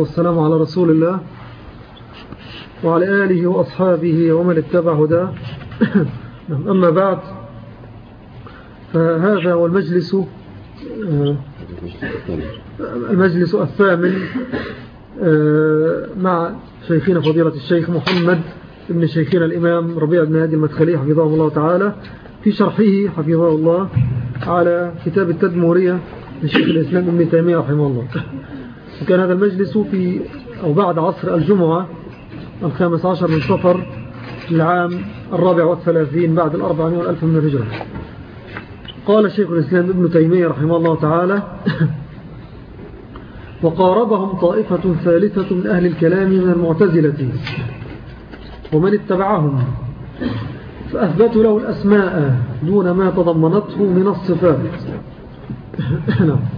والسلام على رسول الله وعلى آله وأصحابه ومن اتبع هداه. أما بعد فهذا هو المجلس المجلس الثامن مع شيخنا فضيلة الشيخ محمد ابن شيخنا الإمام ربيع بن هادي المدخلي حفظه الله تعالى في شرحه حفظه الله على كتاب التدمورية لشيخ الإسلام ابن تيمية رحمه الله. وكان هذا المجلس في أو بعد عصر الجمعة الخامس عشر من صفر العام الرابع والثلاثين بعد الأربعمائة والألف من الرجال قال شيخ الإسلام ابن تيمية رحمه الله تعالى وقاربهم طائفة ثالثة من أهل الكلام من المعتزلة. ومن اتبعهم فأثبتوا له الأسماء دون ما تضمنته من الصفات. نعم.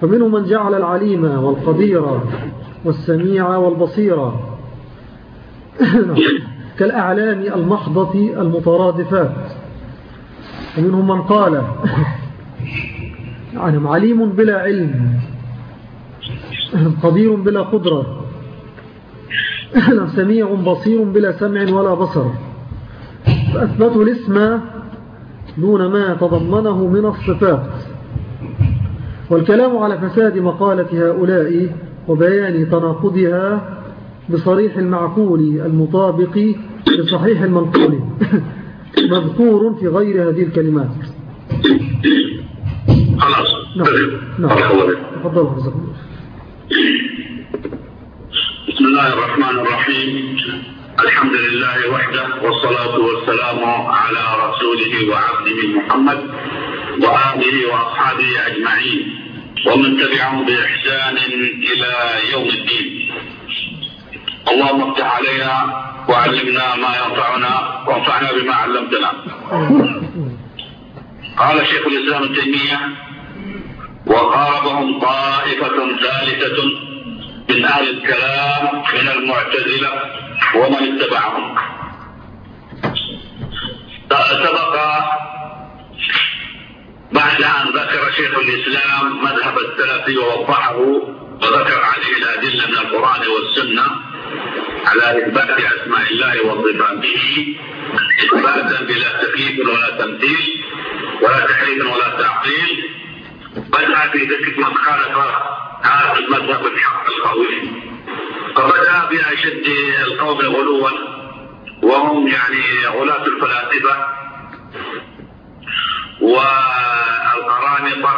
فمنهم من جعل العليم والقدير والسميع والبصير. كالأعلام المحضة المترادفات. ومنهم من قال يعني عليم بلا علم قدير بلا قدرة سميع بصير بلا سمع ولا بصر. فأثبتوا الاسم دون ما تضمنه من الصفات. والكلام على فساد مقالة هؤلاء وبيان تناقضها بصريح المعقول المطابق لصحيح المنقول. مذكور في غير هذه الكلمات. خلاص. نعم. نعم. تفضل. بسم الله الرحمن الرحيم. الحمد لله وحده والصلاة والسلام على رسوله وعبده محمد وآله وأصحابه أجمعين. ومن تبعهم بإحسان إلى يوم الدين. اللهم افتح علينا وعلمنا ما ينفعنا وانفعنا بما علمتنا. قال شيخ الإسلام التيمية وقاربهم طائفة ثالثة من أهل الكلام من المعتزلة ومن اتبعهم. سبق بعد أن ذكر شيخ الإسلام مذهب السلف ووضحه وذكر عليه الأدلة من القرآن والسنة على إثبات أسماء الله وصفاته إثباتا بلا تكييف ولا تمثيل ولا تحريف ولا تعطيل بدأ في ذكر من خالف هذا المذهب الحق القوي. فبدأ بأشد القوم غلوا وهم يعني غلاة الفلاسفة. والقرامطة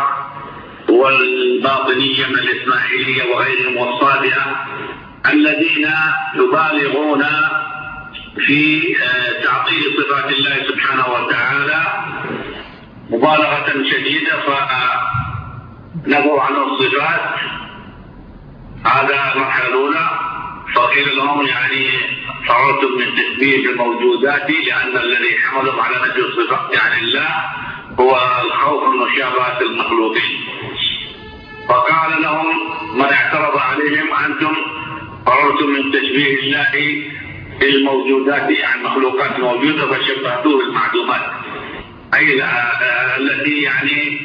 والباطنية الإسماعيلية وغيرهم والصابئة الذين يبالغون في تعطيل صفات الله سبحانه وتعالى مبالغة شديدة فنفوا عنه الصفات. هذا المرحلة الأولى فقيل لهم يعني فررتم من تشبيه الموجودات لأن الذي حملهم على نفي الصفات يعني الله. هو الخوف من مشابهة المخلوقين. فقال لهم من اعترض عليهم أنتم فررتم من تشبيه الله الموجودات يعني المخلوقات الموجودة فشبهتوه بالمعدومات. أي التي يعني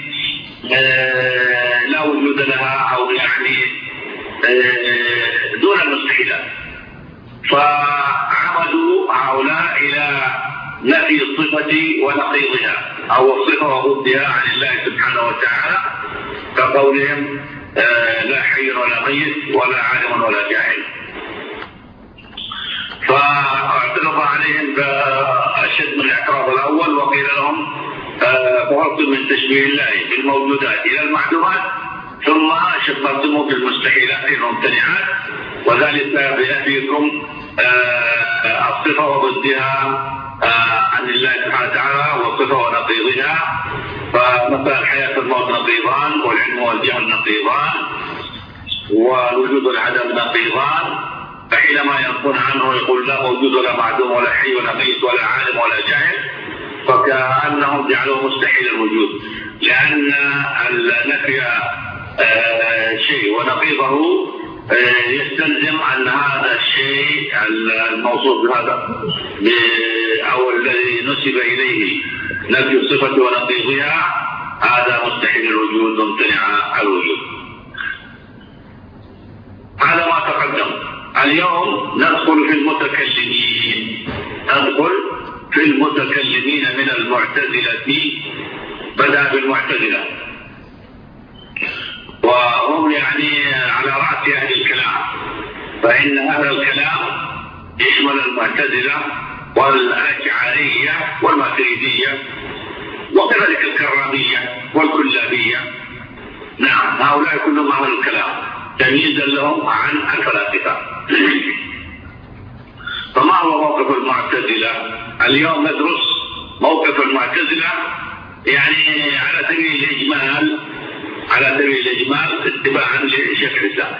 لا وجود لها أو يعني دون المستحيلات فعمدوا هؤلاء إلى نفي الصفة ونقيضها أو الصفة وضدها عن الله سبحانه وتعالى كقولهم لا حي ولا ميت ولا عالم ولا جاهل. فأعترض عليهم بأشد من الإعتراض الأول وقيل لهم فررتم من تشبيه الله بالموجودات إلى المعدومات ثم شبهتموه بالمستحيلات الممتنعات وذلك بنفيكم الصفة وضدها عن الله سبحانه وتعالى والصفة ونقيضها فمثلا الحياة الموت نقيضان والعلم والجهل نقيضان والوجود والعدم نقيضان فحينما ينقون عنه يقول لا موجود ولا معدوم ولا حي ولا ميت ولا عالم ولا جاهل فكأنهم جعلوه مستحيل الوجود لأن النفي شيء ونقيضه يستلزم أن هذا الشيء الموصوف بهذا أو الذي نسب إليه نفي الصفة ونقيضها هذا مستحيل الوجود ممتنع الوجود. تقدم. اليوم ندخل في المتكلمين. ندخل في المتكلمين من المعتزلة بدأ بالمعتزلة. وهم يعني على رأس أهل الكلام. فإن أهل الكلام يشمل المعتزلة والأشعرية والماتريدية وكذلك الكرامية والكلابية. نعم هؤلاء كلهم أهل الكلام. تمييزا لهم عن الفلاسفة فما هو موقف المعتزلة؟ اليوم ندرس موقف المعتزلة يعني على سبيل الإجمال على سبيل الإجمال اتباعا لشيخ الإسلام.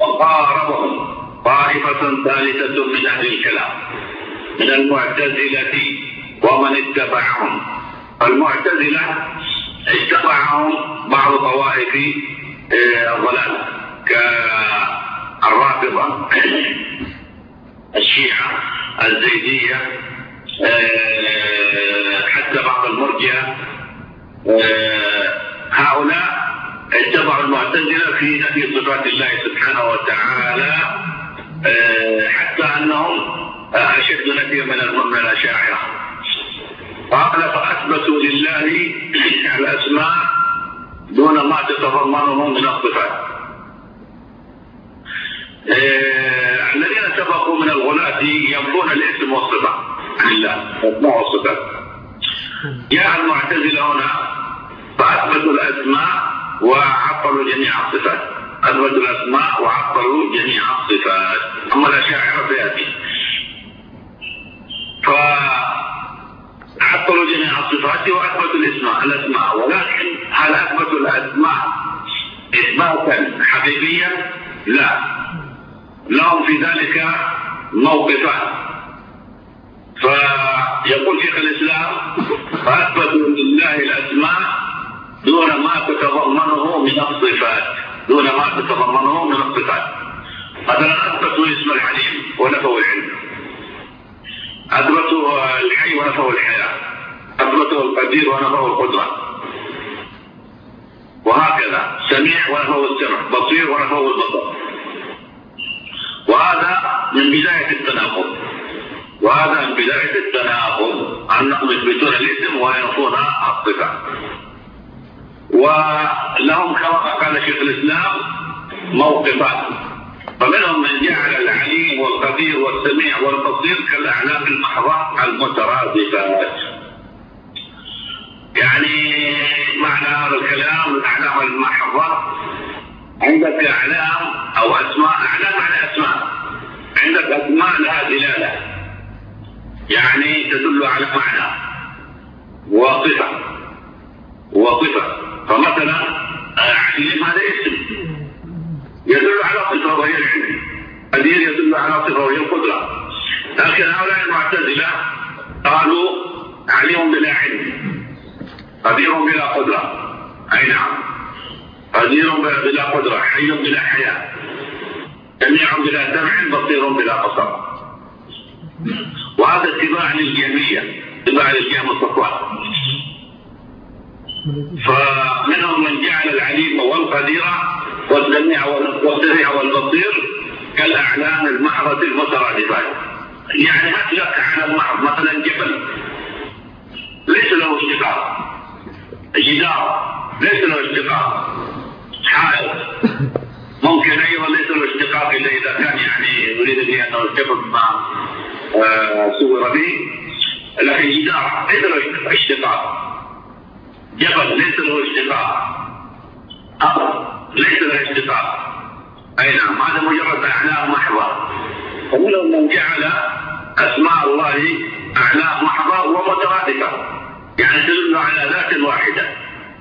وقاربهم طائفة ثالثة من أهل الكلام من المعتزلة ومن اتبعهم. المعتزلة اتبعهم بعض طوائف آه، الضلال كالرافضة الشيعة الزيدية آه، حتى بعض المرجئة آه، هؤلاء اتبعوا المعتزلة في نفي صفات الله سبحانه وتعالى حتى أنهم أشد نفيا من الأشاعرة. قال فأثبتوا لله الأسماء دون ما تتضمنه من الصفات. آه الذين سبقوا من الغلاة ينفون الاسم والصفة الاسماء والصفات جاء المعتزلة هنا فأثبتوا الأسماء وعطلوا جميع الصفات. أثبتوا الأسماء وعطلوا جميع الصفات. أما الأشاعرة فيأتي ف عطلوا جميع الصفات واثبتوا الأسماء. الأسماء ولكن هل اثبتوا الأسماء اثباتا حقيقيا؟ لا. لهم في ذلك موقفان. فيقول شيخ الإسلام فاثبتوا لله الأسماء دون ما تتضمنه من الصفات. دون ما تتضمنه من الصفات. مثلا اثبتوا اسم الحليم ونفوا العلم. أثبتوا الحي ونفوا الحياة. أثبتوا القدير ونفوا القدرة. وهكذا. سميع ونفوا السمع. بصير ونفوا البصر. وهذا من بداية التناقض. وهذا من بداية التناقض. أنهم يثبتون الاسم وينفون الصفة. ولهم كما قال شيخ الإسلام موقفان فمنهم من جعل العليم والقدير والسميع والبصير كالاعلام المحضة المترادفات يعني معنى هذا الكلام الاعلام المحضة عندك أعلام أو أسماء أعلام على أسماء. عندك أسماء لها دلالة. يعني تدل على معنى وصفة. وصفة. فمثلا عليم هذا اسم. يدل على صفة وهي العلم. قدير يدل على صفة وهي القدرة. لكن هؤلاء المعتزلة قالوا عليم بلا علم. قدير بلا قدرة. أي نعم. قدير بلا قدرة. حي بلا حياة. سميع بلا سمع بصير بلا بصر. وهذا اتباع للجهمية. اتباع للجهم الصفوان. فمنهم من جعل العليم والقدير والسميع والسميع والبصير كالأعلام المحضة المترادفات يعني هات لك علم محض مثلا جبل. ليس له اشتقاق. جدار. ليس له اشتقاق. حائط. ممكن أيضا ليس له اشتقاق إلا إذا كان يعني يريد انه الجبل ما آه، صور به لكن جدار ليس له اشتقاق. جبل ليس له اشتقاق أمر ليس له اشتقاق أي نعم هذا مجرد أعلام محضة ومنهم من جعل أسماء الله أعلام محضة ومترادفة يعني تدل على ذات واحدة.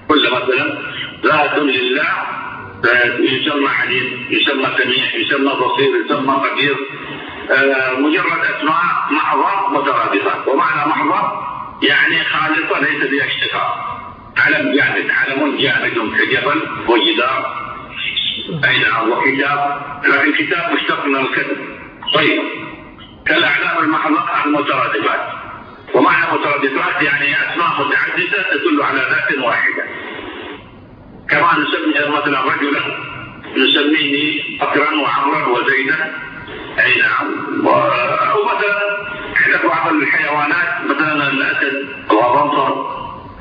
كل مثلا ذات لله يسمى عليم يسمى سميع يسمى بصير يسمى قدير. آه، مجرد أسماء محضه مترادفه ومعنى محضه يعني خالصة ليس بها اشتقاق علم جامد علم جامد كجبل وجدار أي نعم وكتاب لكن كتاب مشتق من الكتب. طيب كالأعلام المحضة المترادفات. ومعنى مترادفات يعني أسماء متعددة تدل على ذات واحدة. كما نسمي مثلا رجلا نسميه بكرا وعمرا وزيدا. اي نعم أو مثلا عندك بعض الحيوانات مثلا الأسد الغضنفر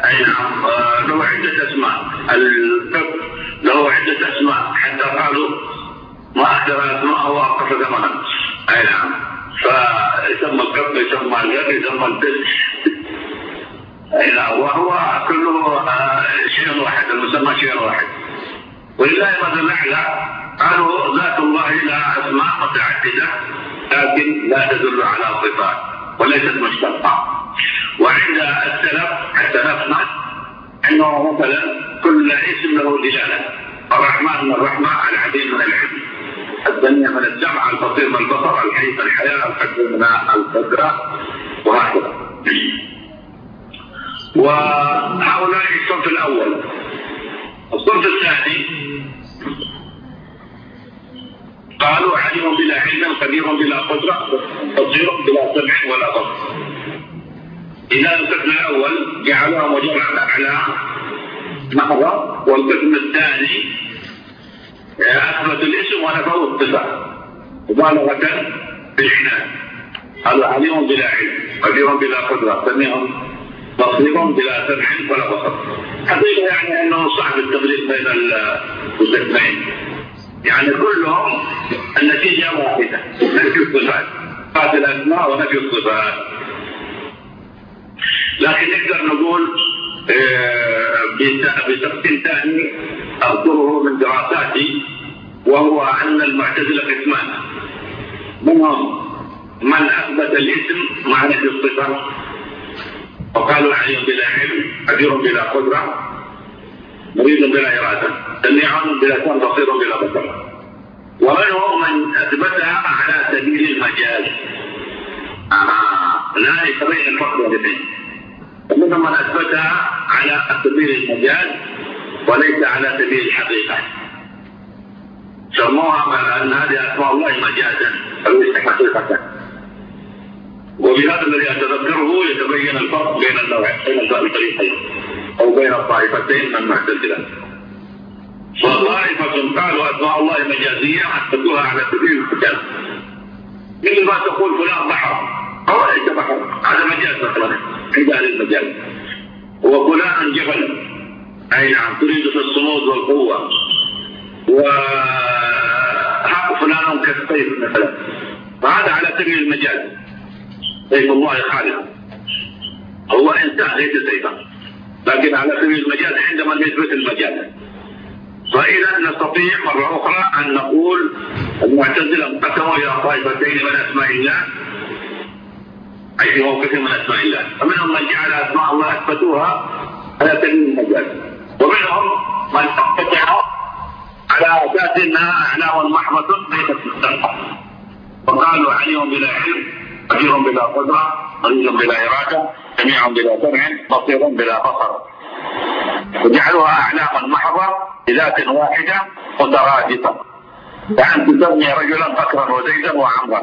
اي نعم له عدة أسماء. الكب له عدة أسماء. حتى قالوا ما أكثر أسماءه واقف ثمنا أي نعم. فيسمى الكب يسمى اليد يسمى الدس أي نعم. وهو كله شيء واحد المسمى شيء واحد. ولله مثل الاعلى قالوا ذات الله لها أسماء متعددة لكن لا تدل على صفات وليست مشتقة. وعند السلف نفهم أنه مثلا كل اسم له دلالة. الرحمن من الرحمة العديد من العلم الدنيا من السمع البصير من البصر الحي من الحياة القدر من القدرة وهكذا. وهؤلاء الصنف الأول. الصنف الثاني قالوا عليم بلا علم خبير بلا قدرة بصير بلا سمع ولا بصر. إذا القسم الأول جعلوها مجرد على محضة والقسم الثاني أثبت الاسم ونفوا الصفة مبالغة بالعناد هذا عليم بلا علم خبير بلا قدرة سميع بصير بلا سمع ولا بصر. حقيقة يعني أنه صعب التفريق بين القسمين. يعني كلهم النتيجة واحدة نفي الصفات. صفات الأسماء ونفي الصفات. لكن نقدر نقول بتقسيم ثاني أذكره من دراساتي وهو أن المعتزلة قسمان. منهم من أثبت الاسم مع نفي الصفة. وقالوا عليم بلا علم قدير بلا قدرة مريض بلا إرادة سميع بلا سمع بصير بلا بصر. ومنهم من أثبتها على سبيل المجاز آه. لا يتبين الفرق بين الاثنين ومنهم من أثبتها على سبيل المجاز وليس على سبيل الحقيقة. سموها أن هذه أسماء الله مجازا وليس حقيقة. وبهذا الذي أتذكره يتبين الفرق بين النوعين بين أو بين الطائفتين من المعتزلة فطائفة قالوا أسماء الله مجازية أثبتوها على سبيل المجاز مثل ما تقول فلان بحر ليس بحر هذا مجاز مثلا عند أهل المجاز وفلان جبل. أي نعم. تريد في الصمود والقوة. وحق فلان كالسيف مثلا. فهذا على سبيل المجاز سيف الله خالق. هو إنسان ليس سيفا. لكن على سبيل المجاز عندما نثبت المجاز فإذا نستطيع مرة أخرى أن نقول المعتزلة انقسموا إلى طائفتين من أسماء الله. في موقف من أسماء الله. فمنهم من جعل أسماء الله أثبتوها على سبيل المجاز. ومنهم من أثبتها على أساس أنها أعلام محضة بين السلطة. وقالوا عليم بلا علم قدير بلا قدرة قليل بلا إرادة سميع بلا سمع بصير بلا بصر. وجعلوها أعلاما محضة بذات واحدة مترادفة كأن تسمي رجلا بكرا وزيدا وعمرا.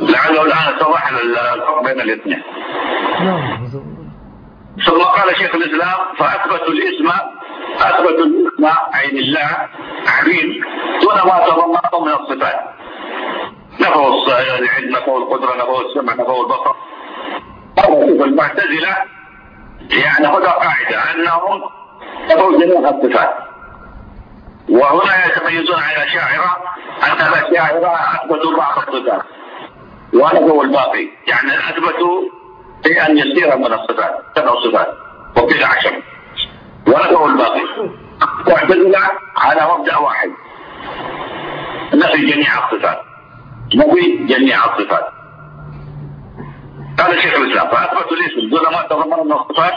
لعله الآن اتضح الفرق بين الاثنين. ثم قال شيخ الإسلام فأثبتوا الاسم أثبتوا الاسم عين الله عليم دون ما تضمنه من الصفات. نفوا العلم نفوا القدرة نفوا السمع نفوا البصر. المعتزلة يعني خذها قاعدة أنهم نفوا جميع الصفات. وهنا يتميزون عن الأشاعرة أن الأشاعرة أثبتوا بعض الصفات. ونفوا الباقي. يعني أثبتوا شيئا يسيرا من الصفات سبع صفات وقيل عشر. ونفوا الباقي. واعتزلة على مبدأ واحد. نفي جميع الصفات. نفي جميع الصفات. قال شيخ الإسلام. فاثبتوا الاسم. دون ما من الصفات.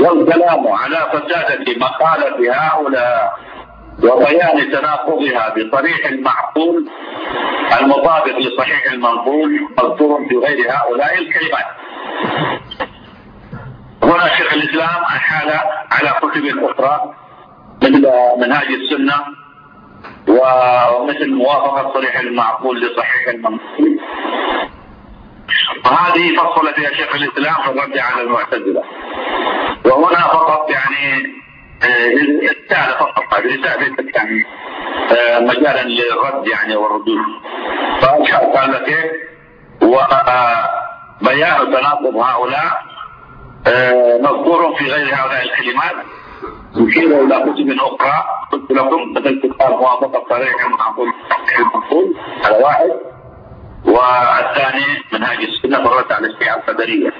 والكلام على فسادة مقالة هؤلاء. وبيان تناقضها بصريح المعقول المطابق لصحيح المنقول مذكور في غير هؤلاء الكلمات. هنا شيخ الإسلام أحال على كتب أخرى مثل منهاج السنة ومثل موافقة صريح المعقول لصحيح المنقول. وهذه فصل فيها شيخ الإسلام في الرد على المعتزلة. وهنا فقط يعني رسالة فقط رسالة يعني مجالا للرد يعني والردود. لك إيه وبيان تناقض هؤلاء مذكور في غير هؤلاء الكلمات. يشير إلى كتب أخرى قلت لكم مثل كتاب موافقة صريح المعقول المقبول هذا واحد. والثاني منهاج السنة مرت على الشيعة القدرية.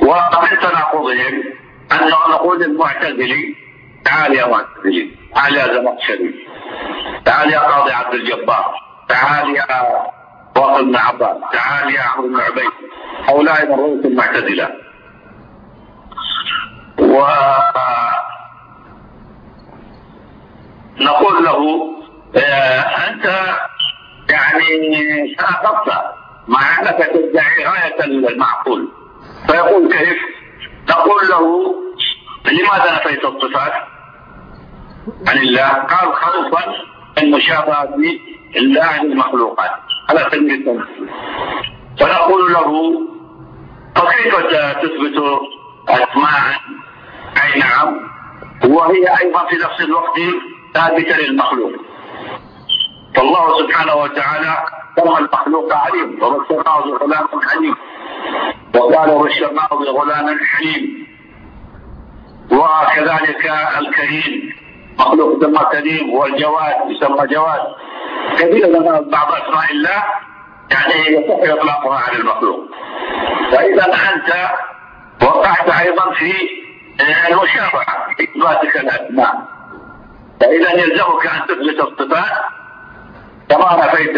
ومن تناقضهم انه نقول للمعتزلي تعال يا معتزلي تعال يا زمخشري تعال يا قاضي عبد الجبار تعال يا واصل بن عباس تعال يا عمرو بن عبيد. هؤلاء من رؤوس المعتزله ونقول له آه، أنت يعني تناقضت مع أنك تدعي غاية المعقول. فيقول كيف؟ نقول له لماذا نفيت الصفات عن الله؟ قال خوفا من مشابهة الله للمخلوقات على سبيل فنقول له فكيف تثبت أسماء أي نعم. وهي أيضا في نفس الوقت ثابتة للمخلوق. فالله سبحانه وتعالى سمى المخلوق عليم وبشرناه بغلام حليم وقال بشرناه بغلام حليم. وكذلك الكريم. مخلوق يسمى كريم والجواد يسمى جواد. كثير من بعض أسماء الله يعني يصح إطلاقها على المخلوق. فاذا أنت وقعت أيضا في المشابهة في إثباتك الأسماء. فإذا يلزمك أن تثبت الصفات كما نفيت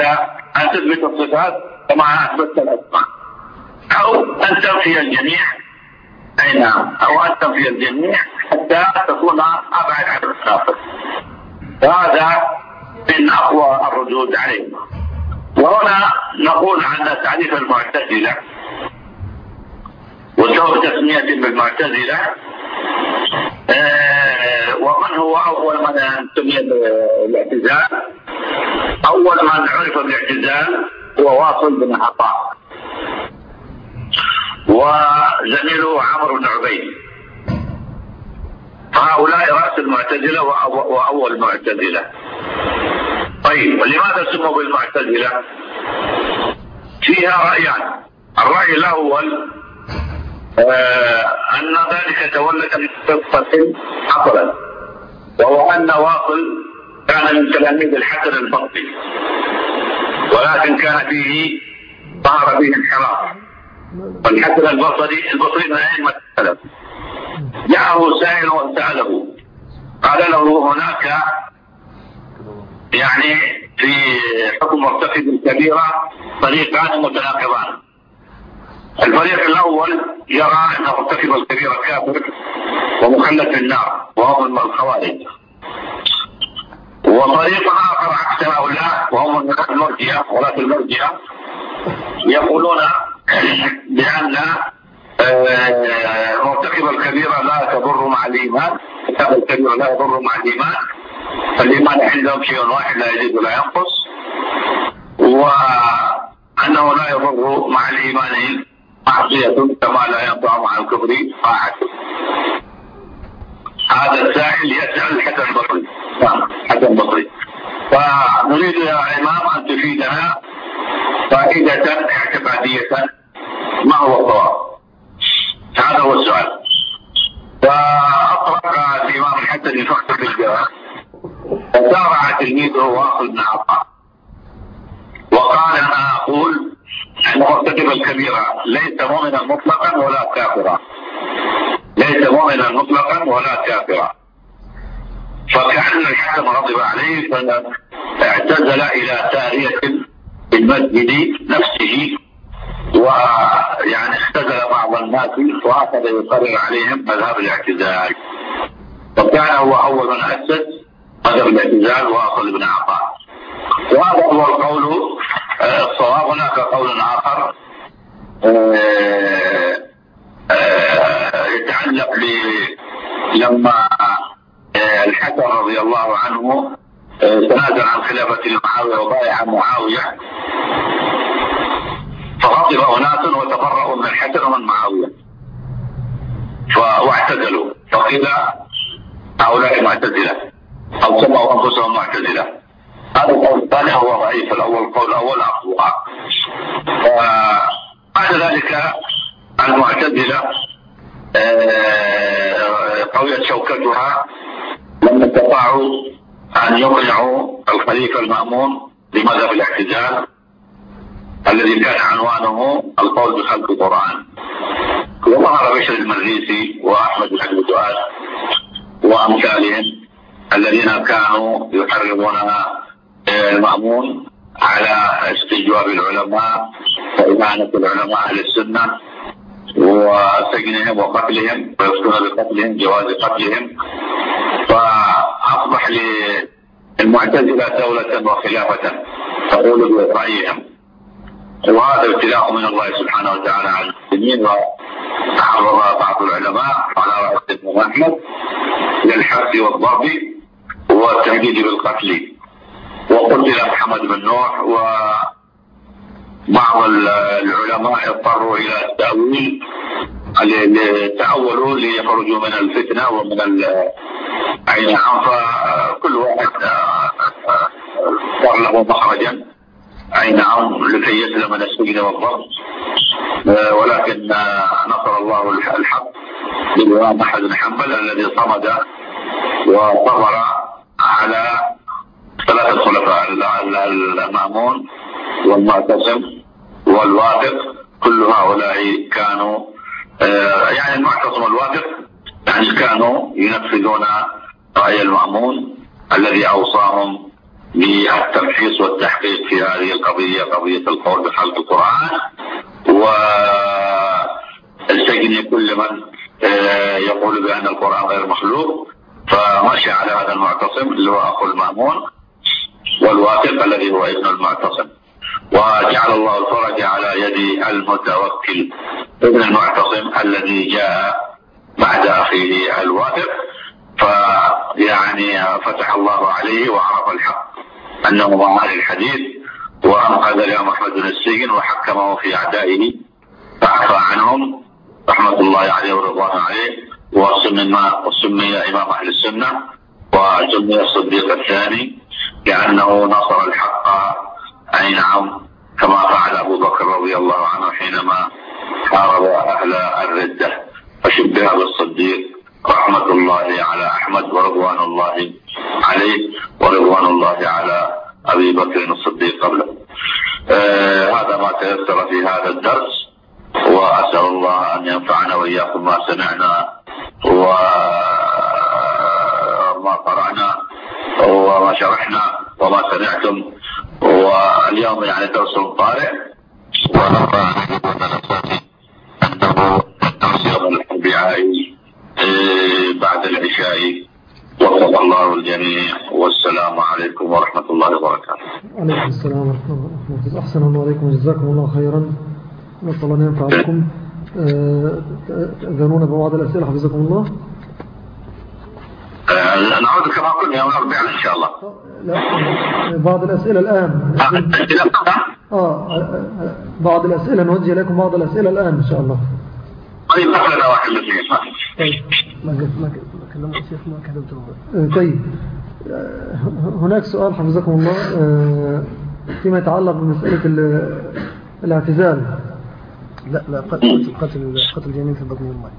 أن تثبت الصفات كما اثبتت الأسماء. أو أن تنفي الجميع. أي نعم. أو أن تنفي الجميع حتى تكون أبعد عن الساقط فهذا من أقوى الردود عليه وهنا نقول عن تعريف المعتزلة. وسبب تسمية بالمعتزلة. آه ومن هو أول من سمي بالاعتزال؟ أول من عرف بالاعتزال هو واصل بن عطاء. وزميله عمرو بن عبيد. فهؤلاء رأس المعتزلة وأول المعتزلة طيب ولماذا سموا بالمعتزلة؟ فيها رأيان. الرأي الأول آه أن ذلك تولد من قصة حصلت وهو أن واصل كان من تلاميذ الحسن البصري ولكن كان فيه ظهر فيه انحراف. والحسن البصري البصري من أئمة السلف جاءه سائل وسأله. قال له هناك يعني في حكم مرتكب الكبيرة طريقان متناقضان. الفريق الأول يرى أن مرتكب الكبيرة كافر ومخلد في النار وهم الخوارج. وطريق آخر عكس هؤلاء وهم المرجئة ولاة المرجئة يقولون بان مرتكب الكبيرة لا تضر مع الإيمان. مرتكب الكبيرة لا يضر مع الإيمان. فالإيمان عندهم شيء واحد لا يزيد ولا ينقص. وأنه لا يضر مع الإيمان معصية كما لا ينفع مع الكفر طاعة هذا السائل يسأل حسن البصري. نعم حسن البصري. فنريد يا إمام أن تفيدنا فائدة اعتقادية. ما هو الصواب؟ هذا هو السؤال. فأطرق الإمام الحسن فخر بالجواب فسارع تلميذه واصل بن عطاء وقال أنا أقول أن الكبيرة ليس مؤمنا مطلقا ولا كافرا. ليس مؤمنا مطلقا ولا كافرا. فكأن الحكم غضب عليه فاعتزل إلى سارية المسجد نفسه. ويعني اختزل بعض الناس واخذ يقرر عليهم مذهب الاعتزال. وكان هو أول من أسس مذهب الاعتزال وأصل بن عطاء وهذا هو القول الصواب. هناك قول آخر يتعلق لما الحسن رضي الله عنه تنازل عن خلافة معاوية وبايع معاوية فغضب أناس وتبرأوا من الحسن ومن معاوية واعتزلوا فقيل هؤلاء المعتزلة أو سموا أنفسهم معتزلة هذا القول الثاني هو ضعيف الأول القول الأول أقوى بعد ذلك المعتزلة آه، قويت شوكتها لما استطاعوا أن يقنعوا الخليفة المأمون بمذهب الاعتزال الذي كان عنوانه القول بخلق القرآن وظهر بشر المريسي وأحمد بن عبد الدؤاد وأمثالهم الذين كانوا يحرضون المأمون على استجواب العلماء وإمانة العلماء أهل السنة وسجنهم وقتلهم ويفتون بقتلهم جواز قتلهم. فأصبح للمعتزلة دولة وخلافة تقول برأيهم وهذا ابتلاء من الله سبحانه وتعالى على المسلمين وتعرض بعض العلماء على رأس ابن أحمد للحبس والضرب والتهديد بالقتل. وقتل محمد بن نوح و بعض العلماء اضطروا إلى التأويل تأولوا ليخرجوا من الفتنة ومن اي نعم فكل واحد صار له مخرجا. اي نعم لكي يسلم من السجن والضرب. ولكن نصر الله الحق بالامام أحمد بن حنبل الذي صمد وصبر على ثلاثة خلفاء المأمون. والمعتصم والواثق كل هؤلاء كانوا آه، يعني المعتصم والواثق يعني كانوا ينفذون رأي المأمون الذي أوصاهم بالتمحيص والتحقيق في هذه القضية قضية القول بخلق القرآن والسجن كل من آه، يقول بأن القرآن غير مخلوق. فمشى على هذا المعتصم اللي هو أخو المأمون والواثق الذي هو ابن المعتصم. وجعل الله الفرج على يد المتوكل ابن المعتصم الذي جاء بعد أخيه الواثق فيعني فتح الله عليه وعرف الحق أنه معاني الحديث وأنقذ الامام أحمد بن السجن وحكمه في أعدائه فعفى عنهم رحمة الله عليه ورضوانه عليه وسمي وسمي إمام أهل السنة وسمي الصديق الثاني لأنه نصر الحق أي نعم كما فعل أبو بكر رضي الله عنه حينما حارب أهل الردة فشبه بالصديق رحمة الله على أحمد ورضوان الله عليه ورضوان الله على أبي بكر الصديق قبله. آه هذا ما تيسر في هذا الدرس وأسأل الله أن ينفعنا وإياكم ما سمعنا وما قرأنا وما شرحنا وما سمعتم. واليوم يعني درس طارئ ونرى أنه الدرس يوم الأربعاء إيه، بعد العشاء. وفق الله الجميع والسلام عليكم ورحمة الله وبركاته. عليكم السلام ورحمة الله أحسن الله عليكم وجزاكم الله خيرا. نسأل الله أن ينفع بكم آه، تأذنون ببعض الأسئلة حفظكم الله. نعود كما قلنا يوم الأربعاء إن شاء الله. لا بعض الأسئلة الآن. آه, آه، بعض الأسئلة نوجه لكم بعض الأسئلة الآن إن شاء الله. طيب مثلا واحد طيب. ما كلمت الشيخ ما كلمته طيب. هناك سؤال حفظكم الله فيما يتعلق بمسألة الاعتزال. لا لا قتل قتل قتل جنين في بطن الماء.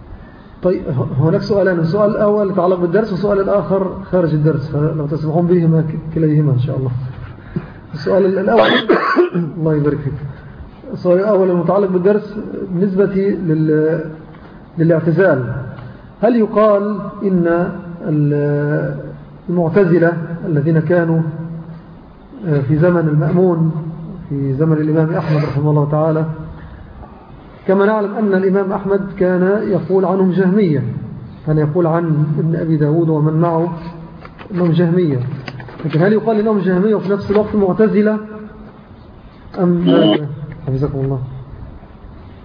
طيب هناك سؤالين السؤال الأول يتعلق بالدرس والسؤال الآخر خارج الدرس فلو تسمحون بهما كليهما إن شاء الله. السؤال الأول الله يبارك فيك. السؤال الأول المتعلق بالدرس بالنسبة لل... للاعتزال. هل يقال إن المعتزلة الذين كانوا في زمن المأمون في زمن الإمام أحمد رحمه الله تعالى كما نعلم أن الإمام أحمد كان يقول عنهم جهمية. كان يقول عن ابن أبي داود ومن معه أنهم جهمية. لكن هل يقال أنهم جهمية وفي نفس الوقت معتزلة؟ أم حفظكم الله.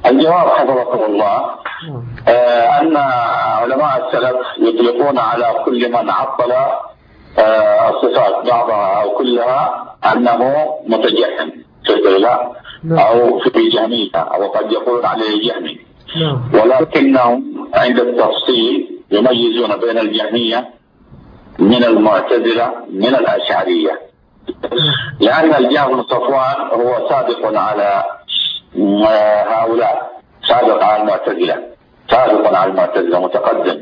الجواب حفظكم الله. آه أن علماء السلف يطلقون على كل من عطل آه الصفات بعضها أو كلها أنه متجهم لا نعم. أو في جهمية أو قد يقولون عليه جهمي نعم. ولكنهم عند التفصيل يميزون بين الجهمية من المعتزلة من الأشعرية. لأن الجهم بن صفوان هو سابق على هؤلاء. سابق على المعتزلة. سابق على المعتزلة متقدم.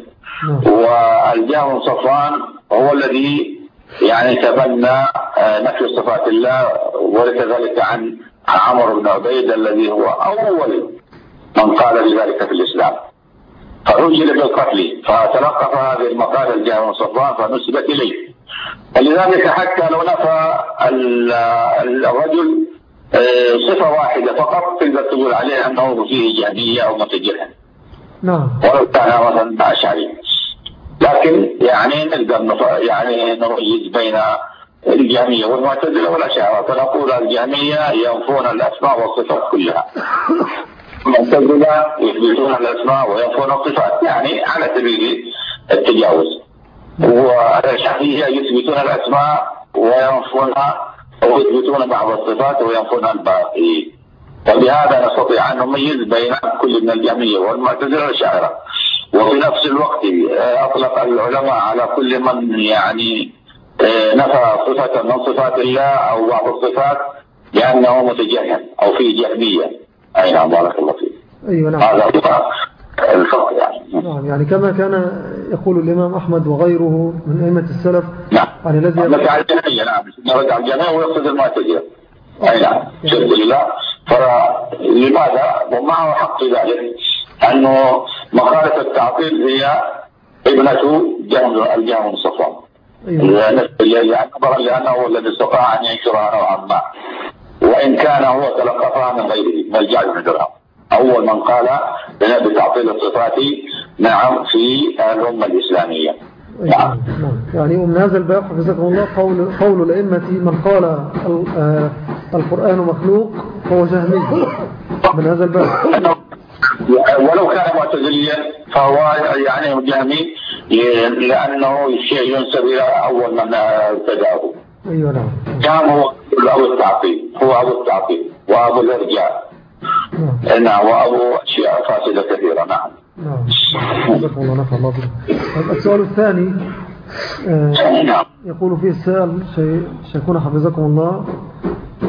نعم. والجهم بن صفوان هو الذي يعني تبنى آه، نفي صفات الله ورث ذلك عن عن عمرو بن عبيد الذي هو أول من قال بذلك في الإسلام. فرجل بالقتل فتلقف هذه المقالة الجهم بن صفوان فنسبت إليه. ولذلك حتى لو نفى ال- الرجل آه، صفة واحدة فقط تقدر تقول عليه أنه فيه جهمية أو متجهم نعم. ولو كان مثلا أشعري لكن يعني نقدر يعني نميز بين الجهمية والمعتزلة والأشاعرة فنقول الجهمية ينفون الأسماء والصفات كلها. المعتزلة يثبتون الأسماء وينفون الصفات يعني على سبيل التجاوز. والأشعرية يثبتون الأسماء وينفون أو يثبتون بعض الصفات وينفون الباقي. وبهذا نستطيع أن نميز بين كل من الجهمية والمعتزلة والأشاعرة وفي نفس الوقت أطلق العلماء على كل من يعني نفى صفة من صفات الله أو بعض الصفات لأنه متجهم أو فيه جهمية. أي نعم بارك الله فيك. أيوة نعم. هذا هو الفرق يعني. نعم يعني كما كان يقول الإمام أحمد وغيره من أئمة السلف نعم. يعني الذي نرجع على الجمعية نعم. نرجع على الجمعية ويقصد المعتزلة. أي نعم شد لله فلماذا ومعه حق في ذلك؟ أنه مخالفة التعطيل هي ابنة جهم الجهم صفوان. أيوة. نظرا لأنه هو الذي استطاع أن ينشرها نوعا ما وإن كان هو تلقفها من غيره من الجعد بن درهم أول من قال بتعطيل الصفات نعم في الأمة الإسلامية. أيوة. نعم. يعني ومن هذا الباب حفظكم الله قول, قول الأئمة من قال ال- آه، القرآن مخلوق فهو جهمي. من هذا الباب. ولو كان معتزليا فهو يعني جهمي. لأنه شيء ينسب إلى أول من ابتدأه أيوة نعم. كان هو أبو التعطيل هو أبو التعطيل وأبو الإرجاء. نعم. نعم وأبو أشياء فاسدة كثيرة نعم. نعم. الله نفع الله طيب، السؤال الثاني آه، نعم. يقول فيه السائل شي- شيخنا حفظكم الله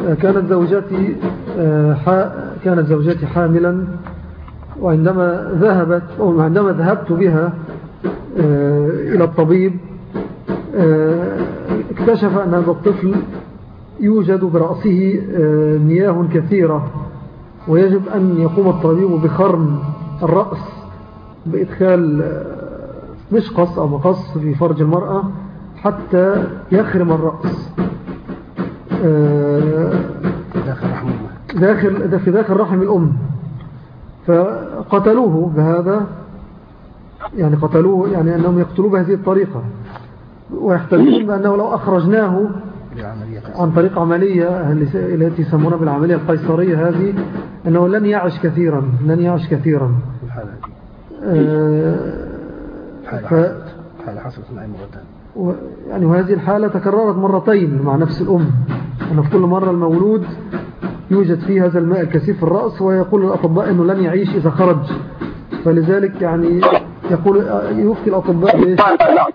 آه، كانت زوجتي آه، كانت زوجتي حاملا وعندما ذهبت أو عندما ذهبت بها إلى الطبيب. آه، اكتشف أن هذا الطفل يوجد برأسه آه، مياه كثيرة ويجب أن يقوم الطبيب بخرم الرأس بإدخال آه، مشقص أو مقص في فرج المرأة حتى يخرم الرأس. آه، داخل الله داخل في داخل رحم الأم. فقتلوه بهذا. يعني قتلوه يعني أنهم يقتلوه بهذه الطريقة. ويحتملون بأنه لو أخرجناه عن طريق عملية التي يسمونها بالعملية القيصرية هذه أنه لن يعش كثيرا لن يعش كثيرا. في الحالة آه، حالة حصلت. معي مرتين يعني وهذه الحالة تكررت مرتين مع نفس الأم. أنه في كل مرة المولود يوجد فيه هذا الماء الكثيف في الرأس ويقول الأطباء أنه لن يعيش إذا خرج. فلذلك يعني يقول يفتي الأطباء؟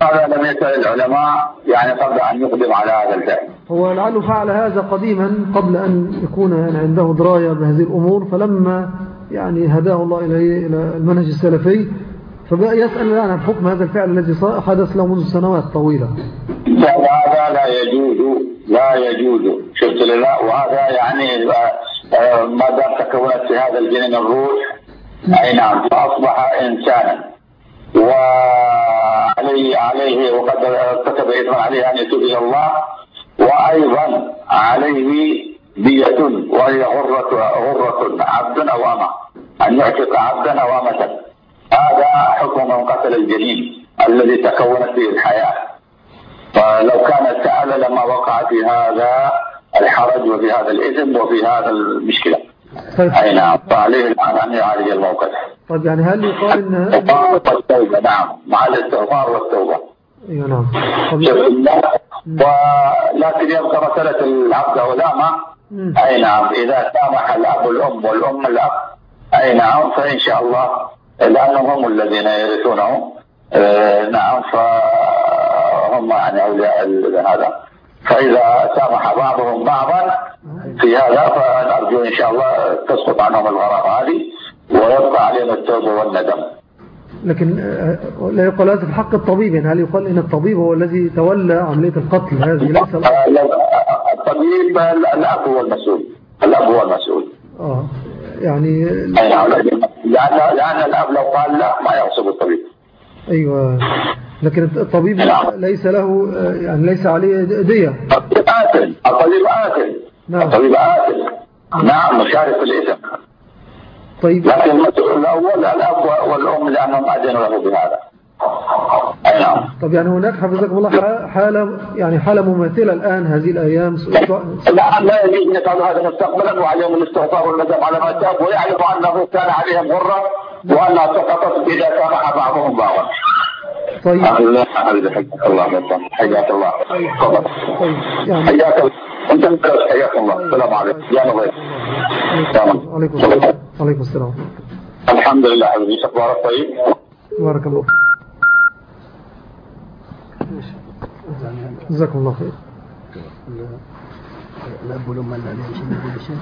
هذا لم يسأل العلماء يعني قبل أن يقدم على هذا الفعل. هو لعله فعل هذا قديما قبل أن يكون يعني عنده دراية بهذه الأمور فلما يعني هداه الله إلى المنهج السلفي فبقى يسأل الآن عن حكم هذا الفعل الذي حدث له منذ سنوات طويلة. هذا لا يجوز لا يجوز. شفت لله وهذا يعني آه، ما دام تكونت في هذا الجنين الروح أي نعم فأصبح إنسانا. وعليه عليه وقد كتب اثما عليه أن يتوب إلى الله وأيضا عليه دية وهي غرة غرة عبد أو امه أن يعتق عبدا أو امة هذا حكم من قتل الجنين الذي تكونت فيه الحياة. فلو كان سأل لما وقع في هذا الحرج وفي هذا الإثم وفي هذا المشكلة. طيب, أي نعم. فعليه الآن أن يعالج الموقف. طيب يعني هل يقال إن والتوبة نعم. مع الاستغفار والتوبة. أيوة نعم. الله ولكن يبقى مسألة العبد أو الأمة. مم. أي نعم. إذا سامح الأب الأم والأم الأب أي نعم. فإن شاء الله لأنهم هم الذين يرثونه. آه، نعم. هم يعني أولياء هذا. فإذا سامح بعضهم بعضا في هذا فنرجو إن شاء الله تسقط عنهم الغرامة هذه ويبقى علينا التوبة والندم. لكن آه، لا يقال هذا في حق الطبيب يعني هل يقال إن الطبيب هو الذي تولى عملية القتل؟ هذه ليس الطبيب الأب هو المسؤول. الأب هو المسؤول. آه يعني نعم، لأن, لأن الأب لو قال لا ما يغصب الطبيب. أيوة. لكن الطبيب. ليس له يعني ليس عليه دية. الطبيب آتل الطبيب آتل نعم. الطبيب آتل نعم مشارك الإثم طيب. لكن المسؤول الأول الأب والأم لأنهم أذنوا له بهذا. أي نعم. طب يعني هناك حفظكم الله حالة يعني حالة مماثلة الآن هذه الأيام. لا لا يجوز أن يفعلوا هذا مستقبلا وعليهم الاستغفار والندم على ما تاب ويعلم أنه كان عليهم غرة. وأنها سقطت إذا سامح بعضهم بعضا. طيب. الله حياك الله حياك الله. تفضل. طيب. يعني حياك الله. أنت حياك الله. السلام عليكم. يا نظيف. عليكم السلام. عليكم السلام. الحمد لله. حبيبي أخبارك طيب؟ بارك الله جزاكم الله خير. الاب والام عليهم شيء.